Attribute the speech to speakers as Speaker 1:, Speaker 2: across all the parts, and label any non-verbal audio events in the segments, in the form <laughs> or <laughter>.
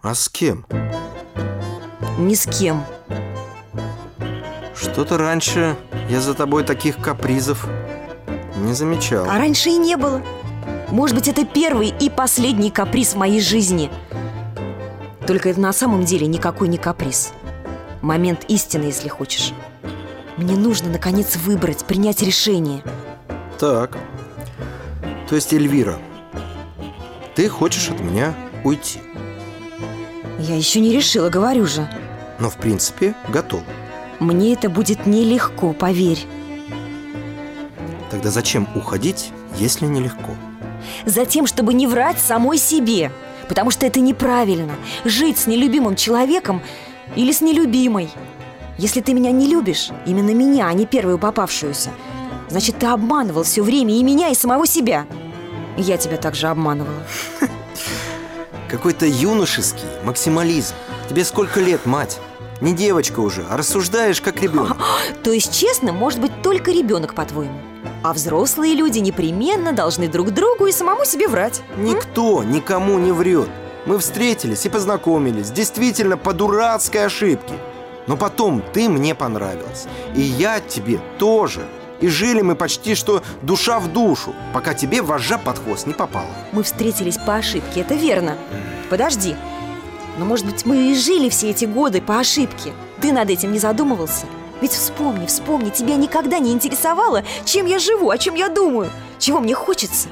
Speaker 1: А с кем?
Speaker 2: Ни с кем.
Speaker 1: Что-то раньше я за тобой таких капризов не замечал.
Speaker 2: А раньше и не было. Может быть, это первый и последний каприз в моей жизни. Только это на самом деле никакой не каприз. Момент истины, если хочешь. Мне нужно, наконец, выбрать, принять решение.
Speaker 1: Так. То есть, Эльвира, ты хочешь от меня уйти?
Speaker 2: Я еще не решила, говорю же.
Speaker 1: Но, в принципе, готов.
Speaker 2: Мне это будет нелегко, поверь.
Speaker 1: Тогда зачем уходить, если нелегко?
Speaker 2: Затем, чтобы не врать самой себе. Потому что это неправильно. Жить с нелюбимым человеком или с нелюбимой. Если ты меня не любишь, именно меня, а не первую попавшуюся, значит, ты обманывал все время и меня, и самого себя. Я тебя также обманывала. <laughs>
Speaker 1: Какой-то юношеский максимализм. Тебе сколько лет, мать? Не девочка уже, а рассуждаешь как ребенок. <laughs>
Speaker 2: То есть честно, может быть только ребенок, по-твоему? А взрослые люди непременно должны друг другу и самому себе врать.
Speaker 1: Никто никому не врет. Мы встретились и познакомились действительно по дурацкой ошибке. Но потом ты мне понравилась. И я тебе тоже. И жили мы почти что душа в душу, пока тебе вожжа под хвост не попала.
Speaker 2: Мы встретились по ошибке, это верно. Подожди. Но, может быть, мы и жили все эти годы по ошибке. Ты над этим не задумывался? Ведь вспомни, вспомни, тебя никогда не интересовало, чем я живу, о чем я думаю, чего мне хочется.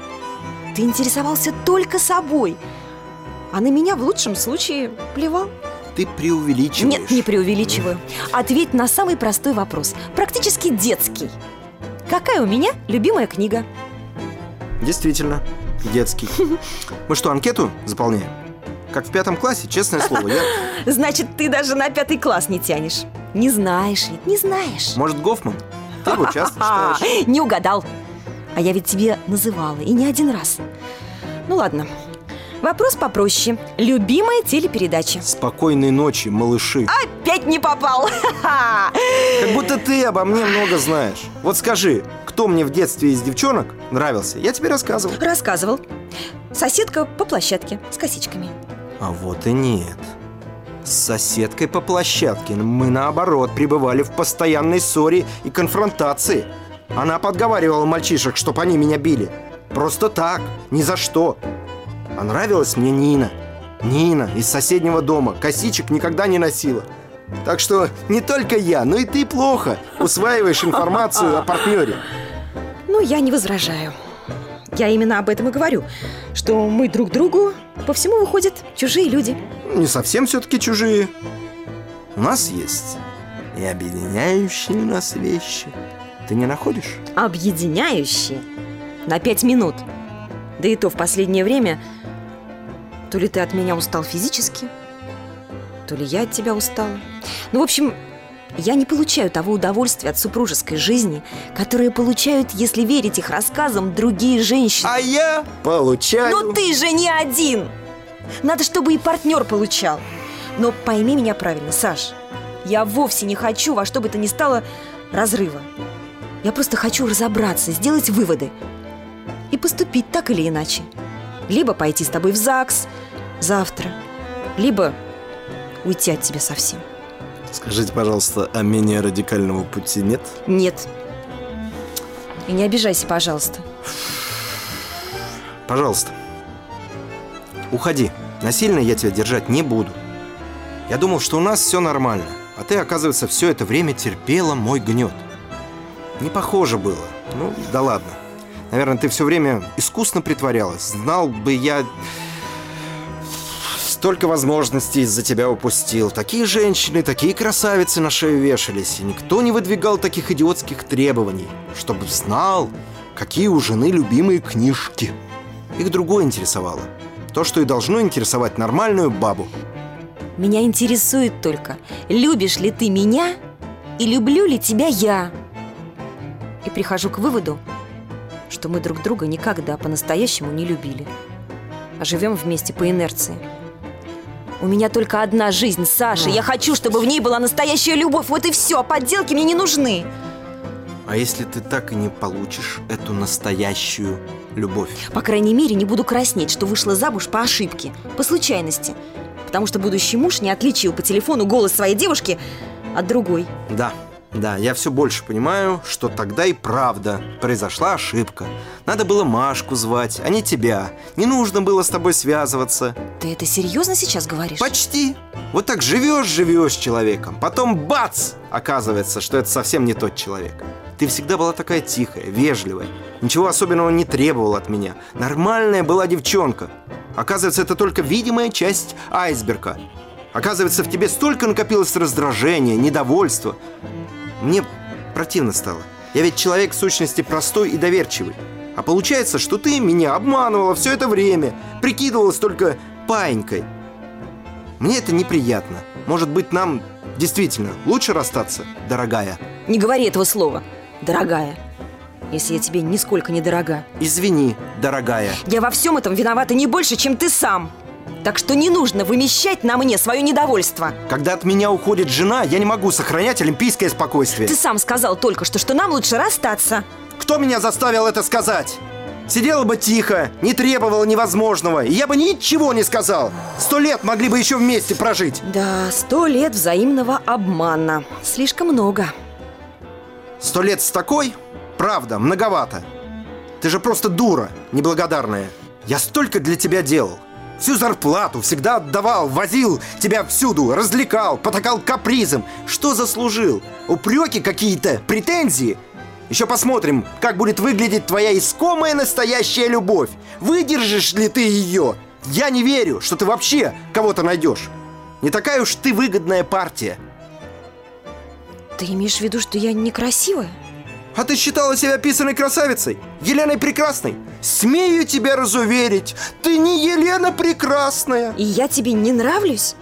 Speaker 2: Ты интересовался только собой, а на меня в лучшем случае плевал.
Speaker 1: Ты преувеличиваешь.
Speaker 2: Нет, не преувеличиваю. Ответь на самый простой вопрос, практически детский. Какая у меня любимая книга?
Speaker 1: Действительно, детский. Мы что, анкету заполняем? Как в пятом классе, честное слово, я... <laughs>
Speaker 2: Значит, ты даже на пятый класс не тянешь. Не знаешь ведь, не знаешь.
Speaker 1: Может, Гофман? Ты его часто читаешь. <laughs>
Speaker 2: Не угадал. А я ведь тебе называла, и не один раз. Ну ладно. Вопрос попроще. Любимая телепередача.
Speaker 1: Спокойной ночи, малыши.
Speaker 2: Опять не попал.
Speaker 1: Как будто ты обо мне много знаешь. Вот скажи, кто мне в детстве из девчонок нравился? Я тебе рассказывал.
Speaker 2: Рассказывал. Соседка по площадке с косичками.
Speaker 1: А вот и нет. С соседкой по площадке мы, наоборот, пребывали в постоянной ссоре и конфронтации. Она подговаривала мальчишек, чтоб они меня били. Просто так, ни за что. А нравилась мне Нина. Нина из соседнего дома. Косичек никогда не носила. Так что не только я, но и ты плохо усваиваешь информацию о партнере.
Speaker 2: Ну, я не возражаю. Я именно об этом и говорю, что мы друг другу по всему выходят чужие люди.
Speaker 1: Не совсем все-таки чужие. У нас есть и объединяющие нас вещи. Ты не находишь?
Speaker 2: Объединяющие? На пять минут. Да и то в последнее время то ли ты от меня устал физически, то ли я от тебя устала. Ну, в общем, я не получаю того удовольствия от супружеской жизни, которое получают, если верить их рассказам, другие женщины.
Speaker 1: А я получаю...
Speaker 2: Но ты же не один! Надо, чтобы и партнер получал. Но пойми меня правильно, Саш. Я вовсе не хочу во что бы то ни стало разрыва. Я просто хочу разобраться, сделать выводы. И поступить так или иначе. Либо пойти с тобой в ЗАГС завтра, либо уйти от тебя совсем.
Speaker 1: Скажите, пожалуйста, а менее радикального пути нет?
Speaker 2: Нет. И не обижайся, пожалуйста.
Speaker 1: Пожалуйста. Уходи. Насильно я тебя держать не буду. Я думал, что у нас все нормально, а ты, оказывается, все это время терпела мой гнет. Не похоже было. Ну, да ладно. Наверное, ты все время искусно притворялась. Знал бы я... Столько возможностей из-за тебя упустил. Такие женщины, такие красавицы на шею вешались. И никто не выдвигал таких идиотских требований. Чтобы знал, какие у жены любимые книжки. Их другое интересовало. То, что и должно интересовать нормальную бабу.
Speaker 2: Меня интересует только, любишь ли ты меня и люблю ли тебя я. И прихожу к выводу, что мы друг друга никогда по-настоящему не любили, а живем вместе по инерции. У меня только одна жизнь, Саша. Я хочу, чтобы в ней была настоящая любовь. Вот и все. Подделки мне не нужны.
Speaker 1: А если ты так и не получишь эту настоящую любовь?
Speaker 2: По крайней мере, не буду краснеть, что вышла замуж по ошибке, по случайности. потому что будущий муж не отличил по телефону голос своей девушки от другой.
Speaker 1: Да, да, я все больше понимаю, что тогда и правда произошла ошибка. Надо было Машку звать, а не тебя. Не нужно было с тобой связываться.
Speaker 2: Ты это серьезно сейчас говоришь?
Speaker 1: Почти. Вот так живешь, живешь с человеком. Потом бац! Оказывается, что это совсем не тот человек. Ты всегда была такая тихая, вежливая. Ничего особенного не требовала от меня. Нормальная была девчонка. Оказывается, это только видимая часть айсберга. Оказывается, в тебе столько накопилось раздражения, недовольства. Мне противно стало. Я ведь человек в сущности простой и доверчивый. А получается, что ты меня обманывала все это время, прикидывалась только паинькой. Мне это неприятно. Может быть, нам действительно лучше расстаться, дорогая?
Speaker 2: Не говори этого слова, дорогая. Если я тебе нисколько не дорога.
Speaker 1: Извини, дорогая.
Speaker 2: Я во всем этом виновата не больше, чем ты сам. Так что не нужно вымещать на мне свое недовольство.
Speaker 1: Когда от меня уходит жена, я не могу сохранять олимпийское спокойствие.
Speaker 2: Ты сам сказал только что, что нам лучше расстаться.
Speaker 1: Кто меня заставил это сказать? Сидела бы тихо, не требовала невозможного, и я бы ничего не сказал. Сто лет могли бы еще вместе прожить.
Speaker 2: Да, сто лет взаимного обмана. Слишком много.
Speaker 1: Сто лет с такой? Правда, многовато. Ты же просто дура, неблагодарная. Я столько для тебя делал. Всю зарплату всегда отдавал, возил тебя всюду, развлекал, потакал капризом. Что заслужил? Упреки какие-то? Претензии? Еще посмотрим, как будет выглядеть твоя искомая настоящая любовь. Выдержишь ли ты ее? Я не верю, что ты вообще кого-то найдешь. Не такая уж ты выгодная партия.
Speaker 2: Ты имеешь в виду, что я некрасивая?
Speaker 1: А ты считала себя писаной красавицей? Еленой Прекрасной? Смею тебя разуверить, ты не Елена Прекрасная
Speaker 2: И я тебе не нравлюсь?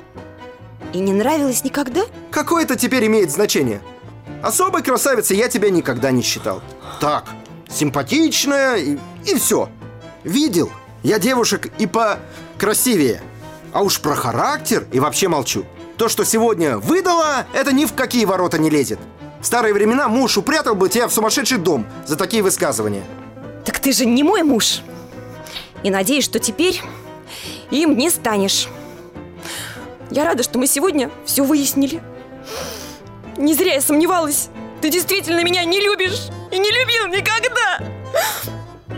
Speaker 2: И не нравилась никогда?
Speaker 1: Какое это теперь имеет значение? Особой красавицей я тебя никогда не считал Так, симпатичная и, и все Видел я девушек и по красивее А уж про характер и вообще молчу То, что сегодня выдала, это ни в какие ворота не лезет в старые времена муж упрятал бы тебя в сумасшедший дом за такие высказывания.
Speaker 2: Ты же не мой муж. И надеюсь, что теперь им не станешь. Я рада, что мы сегодня все выяснили. Не зря я сомневалась. Ты действительно меня не любишь и не любил никогда.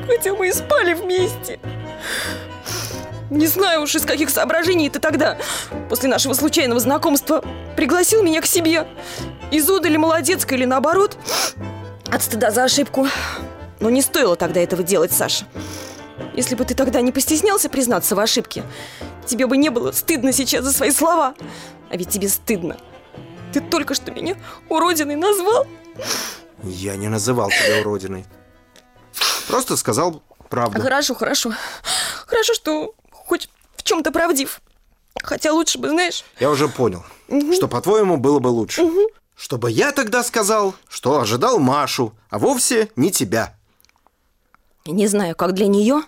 Speaker 2: Хотя мы и спали вместе. Не знаю уж из каких соображений ты тогда, после нашего случайного знакомства, пригласил меня к себе. Из удали молодецкой или наоборот, от стыда за ошибку. Но не стоило тогда этого делать, Саша. Если бы ты тогда не постеснялся признаться в ошибке, тебе бы не было стыдно сейчас за свои слова. А ведь тебе стыдно. Ты только что меня уродиной назвал.
Speaker 1: Я не называл тебя уродиной. Просто сказал правду.
Speaker 2: Хорошо, хорошо. Хорошо, что хоть в чем-то правдив. Хотя лучше бы, знаешь...
Speaker 1: Я уже понял, угу. что, по-твоему, было бы лучше. Угу. Чтобы я тогда сказал, что ожидал Машу, а вовсе не тебя.
Speaker 2: Не знаю, как для нее,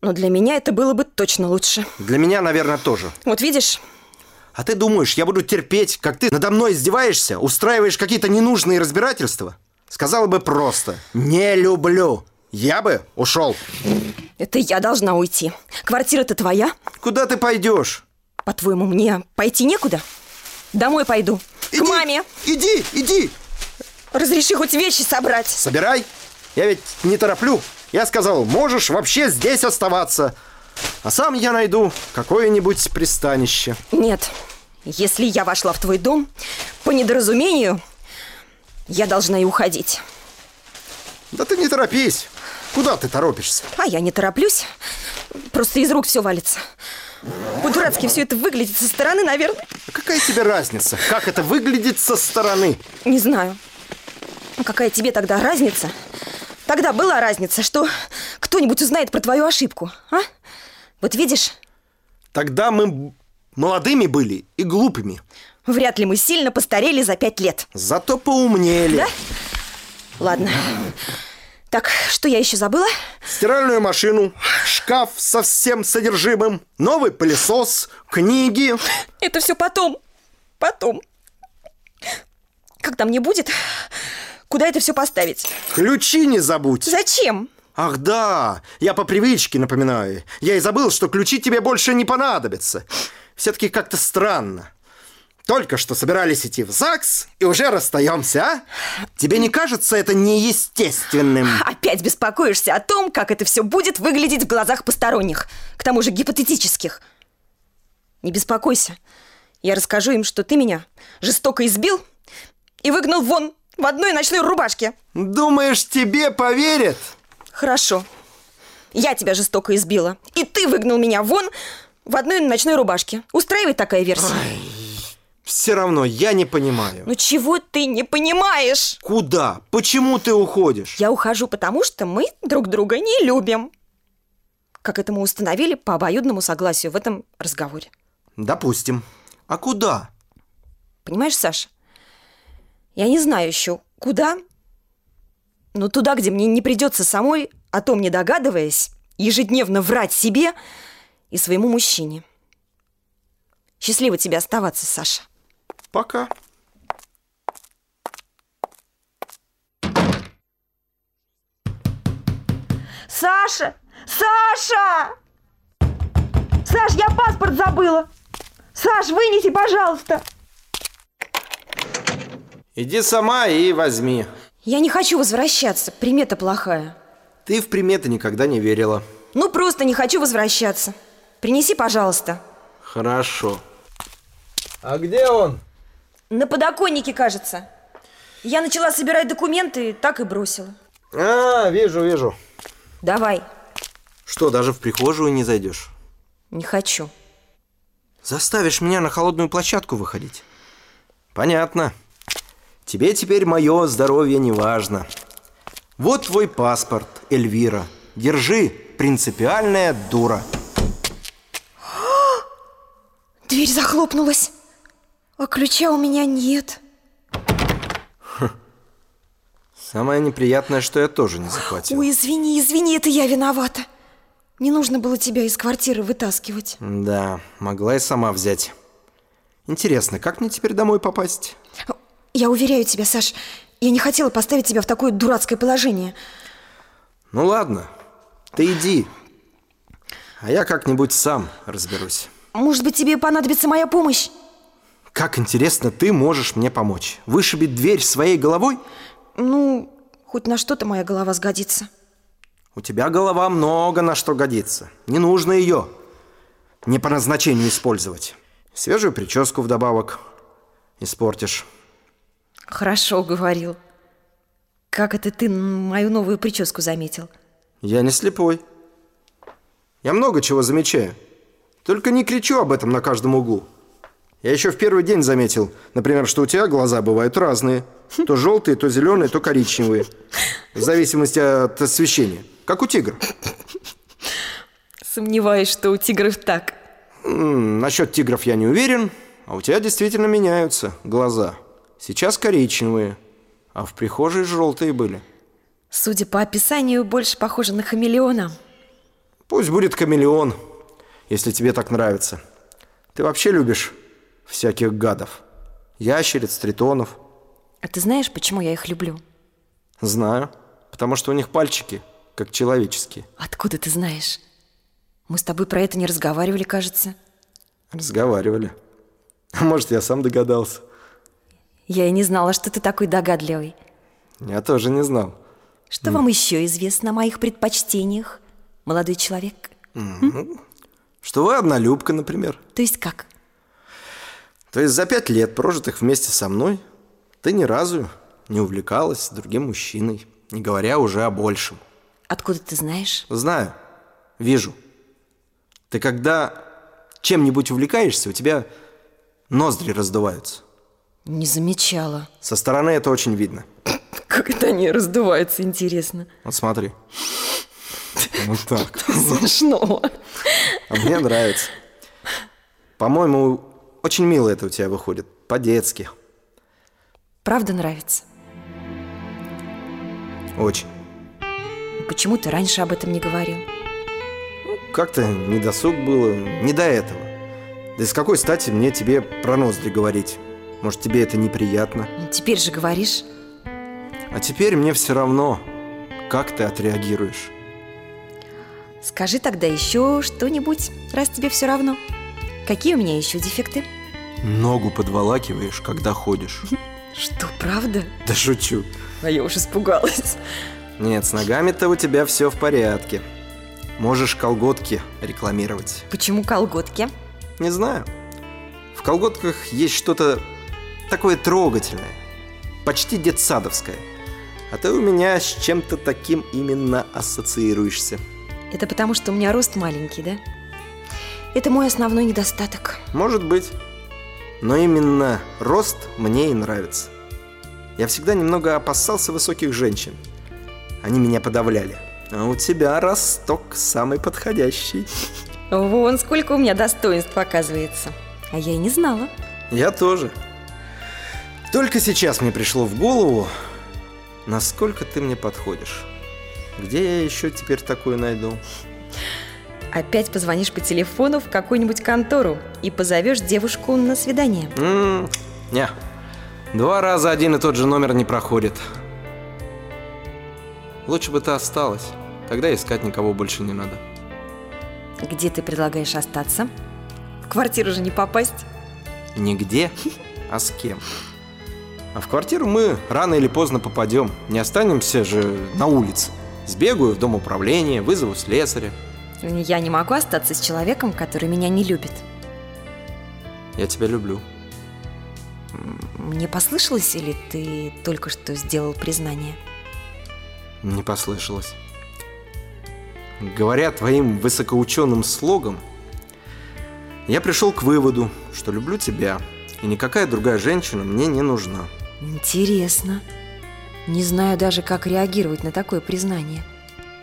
Speaker 2: но для меня это было бы точно лучше.
Speaker 1: Для меня, наверное, тоже.
Speaker 2: Вот видишь...
Speaker 1: А ты думаешь, я буду терпеть, как ты надо мной издеваешься, устраиваешь какие-то ненужные разбирательства? Сказала бы просто «Не люблю». Я бы ушел.
Speaker 2: Это я должна уйти. Квартира-то твоя.
Speaker 1: Куда ты пойдешь?
Speaker 2: По-твоему, мне пойти некуда? Домой пойду.
Speaker 1: Иди,
Speaker 2: К маме.
Speaker 1: Иди, иди.
Speaker 2: Разреши хоть вещи собрать.
Speaker 1: Собирай. Я ведь не тороплю. Я сказал, можешь вообще здесь оставаться. А сам я найду какое-нибудь пристанище.
Speaker 2: Нет. Если я вошла в твой дом, по недоразумению, я должна и уходить.
Speaker 1: Да ты не торопись. Куда ты торопишься?
Speaker 2: А я не тороплюсь. Просто из рук все валится. По-дурацки все это выглядит со стороны, наверное.
Speaker 1: А какая тебе разница, как это выглядит со стороны?
Speaker 2: Не знаю. Какая тебе тогда разница? Тогда была разница, что кто-нибудь узнает про твою ошибку, а? Вот видишь?
Speaker 1: Тогда мы молодыми были и глупыми.
Speaker 2: Вряд ли мы сильно постарели за пять лет.
Speaker 1: Зато поумнели.
Speaker 2: Да? Ладно. Так, что я еще забыла?
Speaker 1: Стиральную машину, шкаф со всем содержимым, новый пылесос, книги.
Speaker 2: Это все потом. Потом. Когда мне будет, куда это все поставить?
Speaker 1: Ключи не забудь.
Speaker 2: Зачем?
Speaker 1: Ах да, я по привычке напоминаю. Я и забыл, что ключи тебе больше не понадобятся. Все-таки как-то странно. Только что собирались идти в ЗАГС и уже расстаемся, а? Тебе не кажется это неестественным?
Speaker 2: Опять беспокоишься о том, как это все будет выглядеть в глазах посторонних, к тому же гипотетических. Не беспокойся. Я расскажу им, что ты меня жестоко избил и выгнал вон в одной ночной рубашке.
Speaker 1: Думаешь, тебе поверят?
Speaker 2: Хорошо. Я тебя жестоко избила. И ты выгнал меня вон в одной ночной рубашке. Устраивает такая версия?
Speaker 1: Ай, все равно я не понимаю.
Speaker 2: Ну чего ты не понимаешь?
Speaker 1: Куда? Почему ты уходишь?
Speaker 2: Я ухожу, потому что мы друг друга не любим. Как это мы установили по обоюдному согласию в этом разговоре.
Speaker 1: Допустим. А куда?
Speaker 2: Понимаешь, Саша? Я не знаю еще, куда. Но туда, где мне не придется самой, о том не догадываясь, ежедневно врать себе и своему мужчине. Счастливо тебе оставаться, Саша.
Speaker 1: Пока.
Speaker 2: Саша! Саша! Саш, я паспорт забыла! Саш, вынеси, пожалуйста!
Speaker 1: Иди сама и возьми.
Speaker 2: Я не хочу возвращаться, примета плохая.
Speaker 1: Ты в приметы никогда не верила.
Speaker 2: Ну, просто не хочу возвращаться. Принеси, пожалуйста.
Speaker 1: Хорошо. А где он?
Speaker 2: На подоконнике, кажется. Я начала собирать документы, так и бросила.
Speaker 1: А, вижу, вижу.
Speaker 2: Давай.
Speaker 1: Что, даже в прихожую не зайдешь?
Speaker 2: Не хочу.
Speaker 1: Заставишь меня на холодную площадку выходить? Понятно. Тебе теперь мое здоровье не важно. Вот твой паспорт, Эльвира. Держи, принципиальная дура. <gasps>
Speaker 2: Дверь захлопнулась. А ключа у меня нет.
Speaker 1: Самое неприятное, что я тоже не захватил.
Speaker 2: Ой, извини, извини, это я виновата. Не нужно было тебя из квартиры вытаскивать.
Speaker 1: Да, могла и сама взять. Интересно, как мне теперь домой попасть?
Speaker 2: Я уверяю тебя, Саш, я не хотела поставить тебя в такое дурацкое положение.
Speaker 1: Ну ладно, ты иди. А я как-нибудь сам разберусь.
Speaker 2: Может быть, тебе понадобится моя помощь?
Speaker 1: Как интересно, ты можешь мне помочь. Вышибить дверь своей головой?
Speaker 2: Ну, хоть на что-то моя голова сгодится.
Speaker 1: У тебя голова много на что годится. Не нужно ее не по назначению использовать. Свежую прическу вдобавок испортишь.
Speaker 2: Хорошо говорил. Как это ты мою новую прическу заметил?
Speaker 1: Я не слепой. Я много чего замечаю. Только не кричу об этом на каждом углу. Я еще в первый день заметил, например, что у тебя глаза бывают разные. То желтые, то зеленые, то коричневые. В зависимости от освещения. Как у тигра.
Speaker 2: Сомневаюсь, что у тигров так.
Speaker 1: М -м, насчет тигров я не уверен, а у тебя действительно меняются глаза. Сейчас коричневые, а в прихожей желтые были.
Speaker 2: Судя по описанию, больше похоже на хамелеона.
Speaker 1: Пусть будет хамелеон, если тебе так нравится. Ты вообще любишь всяких гадов. Ящериц, тритонов.
Speaker 2: А ты знаешь, почему я их люблю?
Speaker 1: Знаю. Потому что у них пальчики, как человеческие.
Speaker 2: Откуда ты знаешь? Мы с тобой про это не разговаривали, кажется.
Speaker 1: Разговаривали. <laughs> Может, я сам догадался.
Speaker 2: Я и не знала, что ты такой догадливый.
Speaker 1: Я тоже не знал.
Speaker 2: Что mm. вам еще известно о моих предпочтениях, молодой человек?
Speaker 1: Mm -hmm. Что вы однолюбка, например.
Speaker 2: То есть как?
Speaker 1: То есть за пять лет, прожитых вместе со мной, ты ни разу не увлекалась другим мужчиной, не говоря уже о большем.
Speaker 2: Откуда ты знаешь?
Speaker 1: Знаю. Вижу. Ты когда чем-нибудь увлекаешься, у тебя ноздри раздуваются.
Speaker 2: Не замечала.
Speaker 1: Со стороны это очень видно.
Speaker 2: Как это они раздуваются, интересно.
Speaker 1: Вот смотри. Вот так. <laughs>
Speaker 2: Смешно.
Speaker 1: А мне нравится. По-моему, очень мило это у тебя выходит. По-детски.
Speaker 2: Правда нравится?
Speaker 1: Очень.
Speaker 2: Почему ты раньше об этом не говорил?
Speaker 1: Ну, как-то недосуг было, не до этого. Да и с какой стати мне тебе про ноздри говорить? Может, тебе это неприятно?
Speaker 2: Теперь же говоришь.
Speaker 1: А теперь мне все равно, как ты отреагируешь.
Speaker 2: Скажи тогда еще что-нибудь, раз тебе все равно. Какие у меня еще дефекты?
Speaker 1: Ногу подволакиваешь, когда ходишь.
Speaker 2: Что, правда?
Speaker 1: Да шучу.
Speaker 2: А я уж испугалась.
Speaker 1: Нет, с ногами-то у тебя все в порядке. Можешь колготки рекламировать.
Speaker 2: Почему колготки?
Speaker 1: Не знаю. В колготках есть что-то такое трогательное. Почти детсадовское. А ты у меня с чем-то таким именно ассоциируешься.
Speaker 2: Это потому, что у меня рост маленький, да? Это мой основной недостаток.
Speaker 1: Может быть. Но именно рост мне и нравится. Я всегда немного опасался высоких женщин. Они меня подавляли. А у тебя росток самый подходящий.
Speaker 2: Вон сколько у меня достоинств показывается. А я и не знала.
Speaker 1: Я тоже. Только сейчас мне пришло в голову, насколько ты мне подходишь. Где я еще теперь такую найду?
Speaker 2: Опять позвонишь по телефону в какую-нибудь контору и позовешь девушку на свидание.
Speaker 1: М-м, не. Два раза один и тот же номер не проходит. Лучше бы ты осталась. Тогда искать никого больше не надо.
Speaker 2: Где ты предлагаешь остаться? В квартиру же не попасть.
Speaker 1: Нигде, а с кем? А в квартиру мы рано или поздно попадем. Не останемся же на улице. Сбегаю в дом управления, вызову слесаря.
Speaker 2: Я не могу остаться с человеком, который меня не любит.
Speaker 1: Я тебя люблю.
Speaker 2: Мне послышалось, или ты только что сделал признание?
Speaker 1: Не послышалось. Говоря твоим высокоученым слогом, я пришел к выводу, что люблю тебя, и никакая другая женщина мне не нужна.
Speaker 2: Интересно. Не знаю даже, как реагировать на такое признание.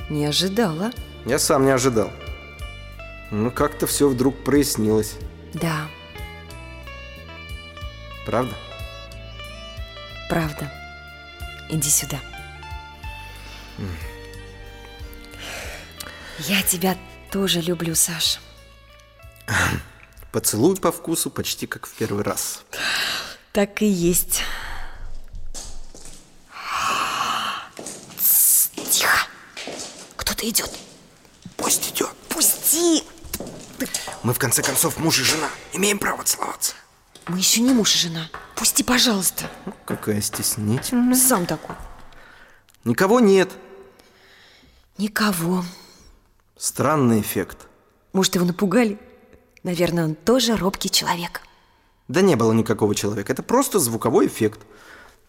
Speaker 2: Не ожидала.
Speaker 1: Я сам не ожидал. Ну, как-то все вдруг прояснилось.
Speaker 2: Да,
Speaker 1: Правда?
Speaker 2: правда. Иди сюда. Я тебя тоже люблю, Саш.
Speaker 1: Поцелуй по вкусу почти как в первый раз.
Speaker 2: Так и есть. Тс, Тихо. Кто-то идет.
Speaker 1: Пусть идет.
Speaker 2: Пусти.
Speaker 1: Мы в конце концов муж и жена. Имеем право целоваться.
Speaker 2: Мы еще не муж и жена. Пусти, пожалуйста.
Speaker 1: Какая стеснительная.
Speaker 2: Сам такой.
Speaker 1: Никого нет.
Speaker 2: Никого.
Speaker 1: Странный эффект.
Speaker 2: Может, его напугали? Наверное, он тоже робкий человек.
Speaker 1: Да не было никакого человека. Это просто звуковой эффект.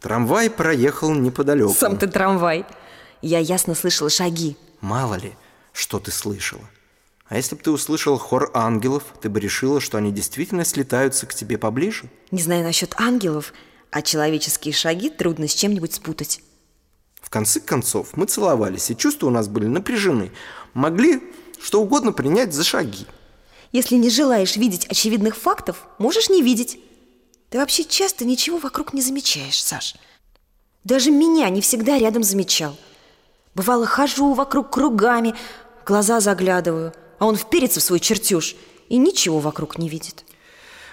Speaker 1: Трамвай проехал неподалеку.
Speaker 2: Сам ты трамвай. Я ясно слышала шаги.
Speaker 1: Мало ли, что ты слышала. А если бы ты услышал хор ангелов, ты бы решила, что они действительно слетаются к тебе поближе?
Speaker 2: Не знаю насчет ангелов, а человеческие шаги трудно с чем-нибудь спутать.
Speaker 1: В конце концов, мы целовались, и чувства у нас были напряжены. Могли что угодно принять за шаги.
Speaker 2: Если не желаешь видеть очевидных фактов, можешь не видеть. Ты вообще часто ничего вокруг не замечаешь, Саш. Даже меня не всегда рядом замечал. Бывало, хожу вокруг кругами, в глаза заглядываю, а он вперится в свой чертеж и ничего вокруг не видит.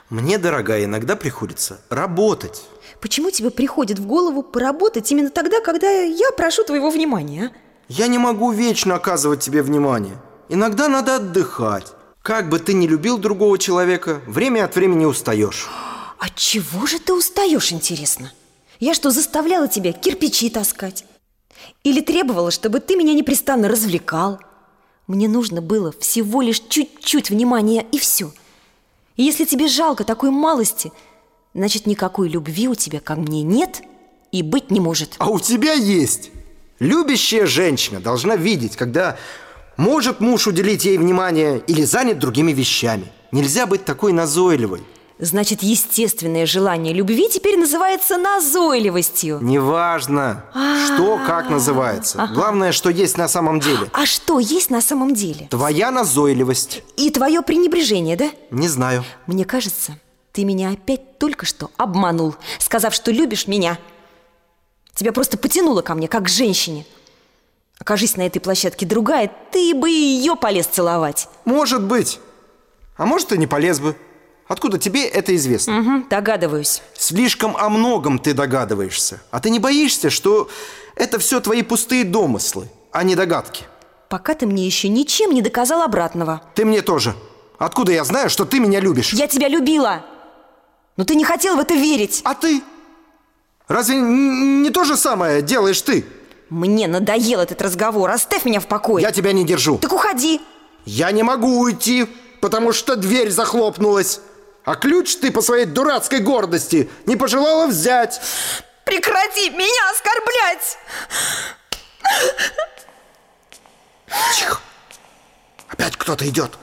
Speaker 1: Мне, дорогая, иногда приходится работать.
Speaker 2: Почему тебе приходит в голову поработать именно тогда, когда я прошу твоего внимания, а?
Speaker 1: Я не могу вечно оказывать тебе внимание. Иногда надо отдыхать. Как бы ты ни любил другого человека, время от времени устаешь.
Speaker 2: От А чего же ты устаешь, интересно? Я что, заставляла тебя кирпичи таскать? Или требовала, чтобы ты меня непрестанно развлекал? Мне нужно было всего лишь чуть-чуть внимания и все. И если тебе жалко такой малости, значит, никакой любви у тебя ко мне нет и быть не может.
Speaker 1: А у тебя есть. Любящая женщина должна видеть, когда может муж уделить ей внимание или занят другими вещами. Нельзя быть такой назойливой.
Speaker 2: Значит, естественное желание любви теперь называется назойливостью.
Speaker 1: Неважно, что как называется. Главное, что есть на самом деле.
Speaker 2: А что есть на самом деле?
Speaker 1: Твоя назойливость.
Speaker 2: И твое пренебрежение, да?
Speaker 1: Не знаю.
Speaker 2: Мне кажется, ты меня опять только что обманул, сказав, что любишь меня. Тебя просто потянуло ко мне, как к женщине. Окажись на этой площадке другая, ты бы ее полез целовать.
Speaker 1: Может быть. А может и не полез бы. Откуда тебе это известно?
Speaker 2: Угу, догадываюсь.
Speaker 1: Слишком о многом ты догадываешься. А ты не боишься, что это все твои пустые домыслы, а не догадки?
Speaker 2: Пока ты мне еще ничем не доказал обратного.
Speaker 1: Ты мне тоже. Откуда я знаю, что ты меня любишь?
Speaker 2: Я тебя любила! Но ты не хотел в это верить!
Speaker 1: А ты? Разве не то же самое делаешь ты?
Speaker 2: Мне надоел этот разговор. Оставь меня в покое.
Speaker 1: Я тебя не держу.
Speaker 2: Так уходи.
Speaker 1: Я не могу уйти, потому что дверь захлопнулась. А ключ ты по своей дурацкой гордости не пожелала взять.
Speaker 2: Прекрати меня оскорблять!
Speaker 1: Тихо. Опять кто-то идет.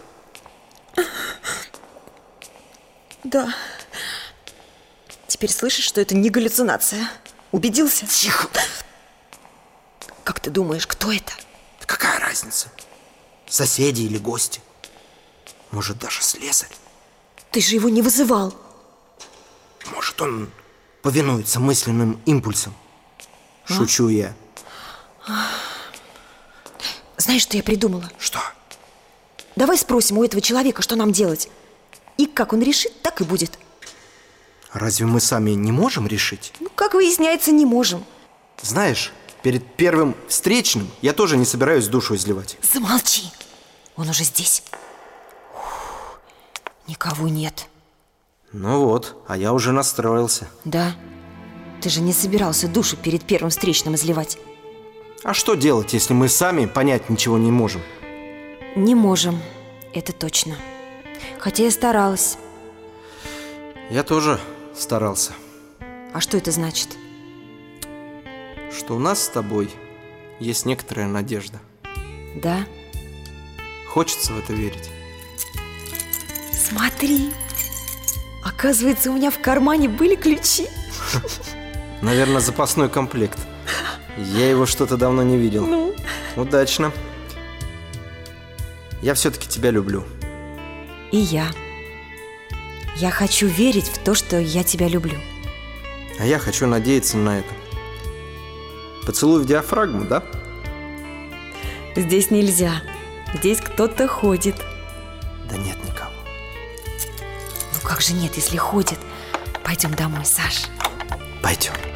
Speaker 2: Да. Теперь слышишь, что это не галлюцинация? Убедился?
Speaker 1: Тихо.
Speaker 2: Как ты думаешь, кто это?
Speaker 1: Какая разница? Соседи или гости? Может, даже слесарь?
Speaker 2: Ты же его не вызывал.
Speaker 1: Может, он повинуется мысленным импульсам? А? Шучу я.
Speaker 2: Знаешь, что я придумала?
Speaker 1: Что?
Speaker 2: Давай спросим у этого человека, что нам делать. И как он решит, так и будет.
Speaker 1: Разве мы сами не можем решить?
Speaker 2: Ну, как выясняется, не можем.
Speaker 1: Знаешь, перед первым встречным я тоже не собираюсь душу изливать.
Speaker 2: Замолчи. Он уже здесь. Никого нет.
Speaker 1: Ну вот, а я уже настроился.
Speaker 2: Да. Ты же не собирался душу перед первым встречным изливать.
Speaker 1: А что делать, если мы сами понять ничего не можем?
Speaker 2: Не можем, это точно. Хотя я старалась.
Speaker 1: Я тоже старался.
Speaker 2: А что это значит?
Speaker 1: Что у нас с тобой есть некоторая надежда.
Speaker 2: Да?
Speaker 1: Хочется в это верить.
Speaker 2: Смотри, оказывается, у меня в кармане были ключи.
Speaker 1: Наверное, запасной комплект. Я его что-то давно не видел.
Speaker 2: Ну?
Speaker 1: Удачно. Я все-таки тебя люблю.
Speaker 2: И я. Я хочу верить в то, что я тебя люблю.
Speaker 1: А я хочу надеяться на это. Поцелуй в диафрагму, да?
Speaker 2: Здесь нельзя. Здесь кто-то ходит.
Speaker 1: Да нет никого.
Speaker 2: Как же нет, если ходит? Пойдем домой, Саш.
Speaker 1: Пойдем.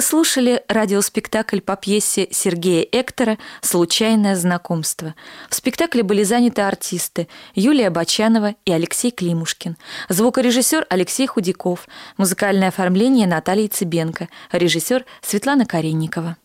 Speaker 3: Вы слушали радиоспектакль по пьесе Сергея Эктора «Случайное знакомство». В спектакле были заняты артисты Юлия Бочанова и Алексей Климушкин, звукорежиссер Алексей Худяков, музыкальное оформление Наталья Цыбенко, режиссер Светлана Каренникова.